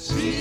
Jesus.